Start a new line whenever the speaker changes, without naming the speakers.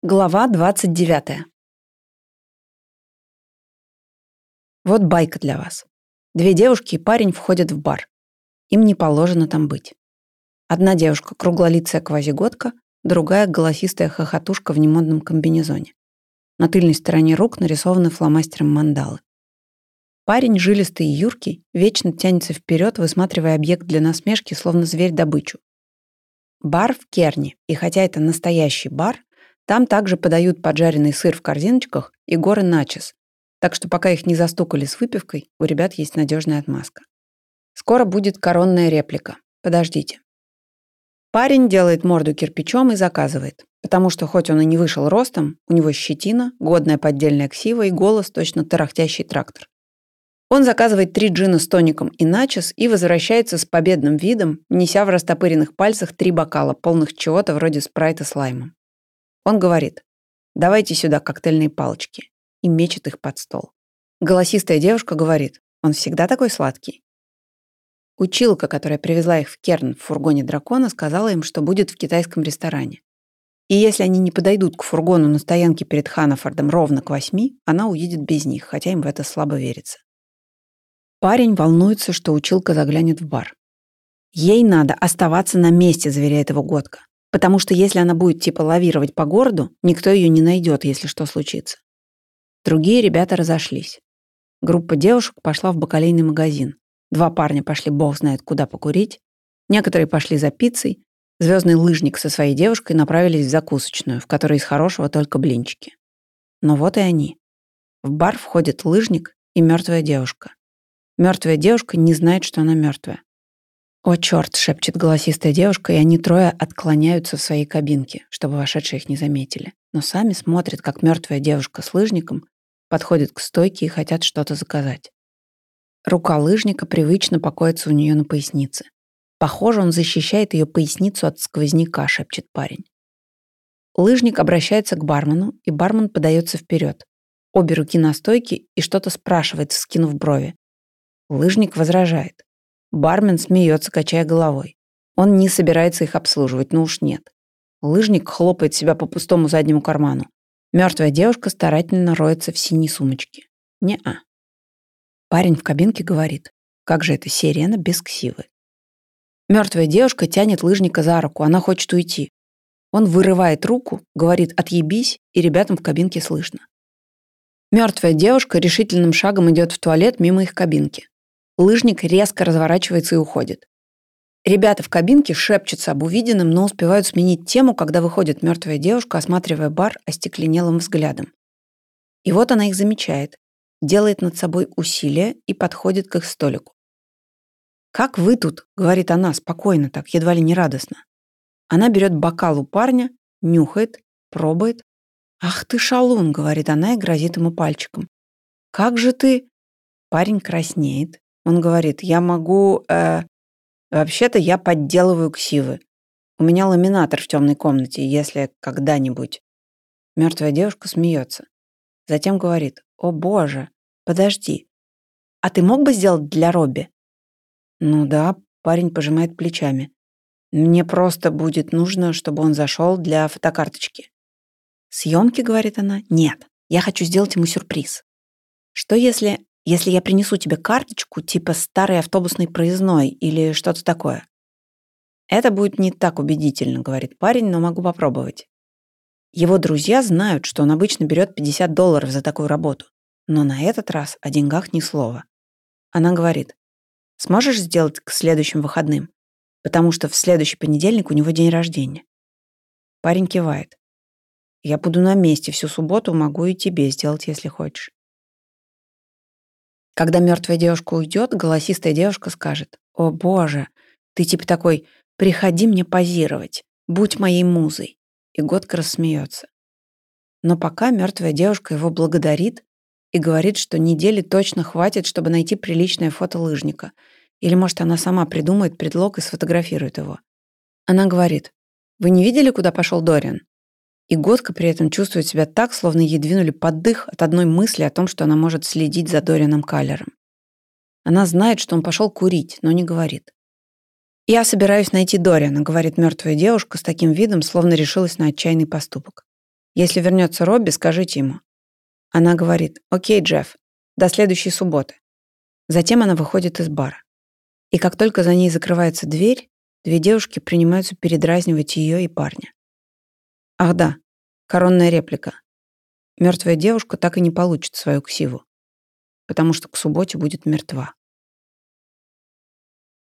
Глава 29. Вот байка для вас. Две девушки и парень входят в бар. Им не положено там быть. Одна девушка – круглолицая квазигодка, другая – голосистая хохотушка в немодном комбинезоне. На тыльной стороне рук нарисованы фломастером мандалы. Парень, жилистый и юркий, вечно тянется вперед, высматривая объект для насмешки, словно зверь-добычу. Бар в Керне, и хотя это настоящий бар, там также подают поджаренный сыр в корзиночках и горы начес, так что пока их не застукали с выпивкой, у ребят есть надежная отмазка. Скоро будет коронная реплика. Подождите. Парень делает морду кирпичом и заказывает, потому что хоть он и не вышел ростом, у него щетина, годная поддельная ксива и голос точно тарахтящий трактор. Он заказывает три джина с тоником и начес и возвращается с победным видом, неся в растопыренных пальцах три бокала, полных чего-то вроде спрайта с лаймом. Он говорит, давайте сюда коктейльные палочки, и мечет их под стол. Голосистая девушка говорит, он всегда такой сладкий. Училка, которая привезла их в Керн в фургоне дракона, сказала им, что будет в китайском ресторане. И если они не подойдут к фургону на стоянке перед Ханафордом ровно к восьми, она уедет без них, хотя им в это слабо верится. Парень волнуется, что училка заглянет в бар. Ей надо оставаться на месте, заверяет его Годка. Потому что если она будет типа лавировать по городу, никто ее не найдет, если что случится. Другие ребята разошлись. Группа девушек пошла в бакалейный магазин. Два парня пошли бог знает куда покурить. Некоторые пошли за пиццей. Звездный лыжник со своей девушкой направились в закусочную, в которой из хорошего только блинчики. Но вот и они. В бар входит лыжник и мертвая девушка. Мертвая девушка не знает, что она мертвая. «О, черт!» — шепчет голосистая девушка, и они трое отклоняются в своей кабинке, чтобы вошедшие их не заметили. Но сами смотрят, как мертвая девушка с лыжником подходит к стойке и хотят что-то заказать. Рука лыжника привычно покоится у нее на пояснице. Похоже, он защищает ее поясницу от сквозняка, шепчет парень. Лыжник обращается к бармену, и бармен подается вперед. Обе руки на стойке и что-то спрашивает, скинув брови. Лыжник возражает. Бармен смеется, качая головой. Он не собирается их обслуживать, ну уж нет. Лыжник хлопает себя по пустому заднему карману. Мертвая девушка старательно роется в синей сумочке. Не-а. Парень в кабинке говорит, как же это сирена без ксивы. Мертвая девушка тянет лыжника за руку, она хочет уйти. Он вырывает руку, говорит «отъебись», и ребятам в кабинке слышно. Мертвая девушка решительным шагом идет в туалет мимо их кабинки. Лыжник резко разворачивается и уходит. Ребята в кабинке шепчутся об увиденном, но успевают сменить тему, когда выходит мертвая девушка, осматривая бар остекленелым взглядом. И вот она их замечает, делает над собой усилие и подходит к их столику. «Как вы тут?» — говорит она, спокойно так, едва ли не радостно. Она берет бокал у парня, нюхает, пробует. «Ах ты шалун!» — говорит она и грозит ему пальчиком. «Как же ты...» Парень краснеет, он говорит, я могу... Э, Вообще-то я подделываю ксивы. У меня ламинатор в темной комнате, если когда-нибудь. Мертвая девушка смеется. Затем говорит, о боже, подожди. А ты мог бы сделать для Робби? Ну да, парень пожимает плечами. Мне просто будет нужно, чтобы он зашел для фотокарточки. Съемки, говорит она, нет. Я хочу сделать ему сюрприз. Что если если я принесу тебе карточку типа старый автобусный проездной или что-то такое. Это будет не так убедительно, говорит парень, но могу попробовать. Его друзья знают, что он обычно берет 50 долларов за такую работу. Но на этот раз о деньгах ни слова. Она говорит, сможешь сделать к следующим выходным? Потому что в следующий понедельник у него день рождения. Парень кивает. Я буду на месте всю субботу, могу и тебе сделать, если хочешь. Когда мертвая девушка уйдет, голосистая девушка скажет, «О боже, ты типа такой, приходи мне позировать, будь моей музой». И Годка рассмеется. Но пока мертвая девушка его благодарит и говорит, что недели точно хватит, чтобы найти приличное фото лыжника. Или, может, она сама придумает предлог и сфотографирует его. Она говорит, «Вы не видели, куда пошел Дориан? И Годка при этом чувствует себя так, словно ей двинули под дых от одной мысли о том, что она может следить за Дорианом Каллером. Она знает, что он пошел курить, но не говорит. «Я собираюсь найти Дориана», — говорит мертвая девушка с таким видом, словно решилась на отчаянный поступок. Если вернется Робби, скажите ему. Она говорит, окей, Джефф, до следующей субботы. Затем она выходит из бара. И как только за ней закрывается дверь, две девушки принимаются передразнивать ее и парня. Ах да, коронная реплика. Мертвая девушка так и не получит свою ксиву, потому что к субботе будет мертва.